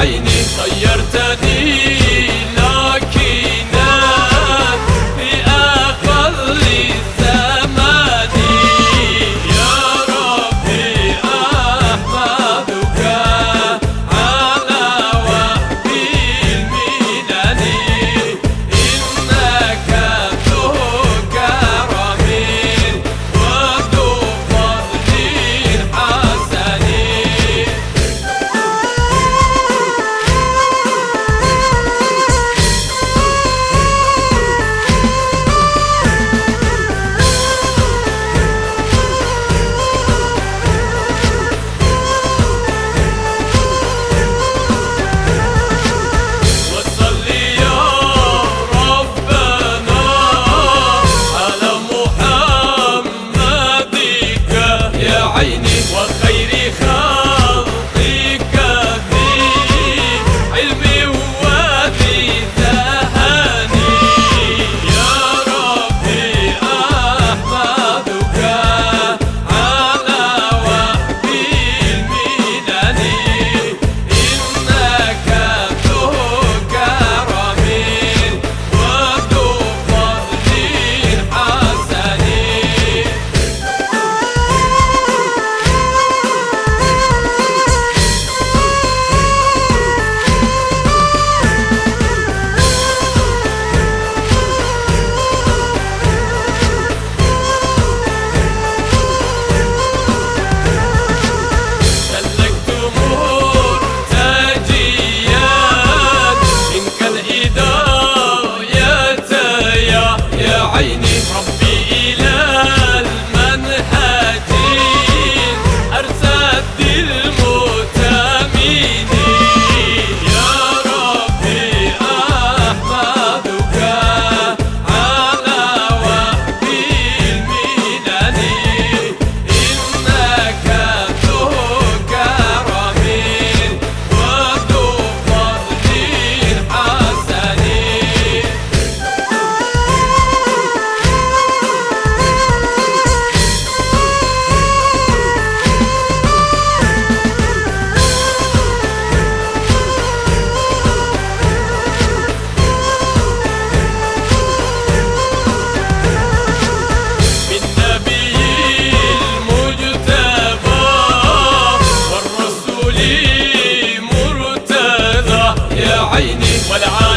Ay, Ay, I need عيني ولا عيني.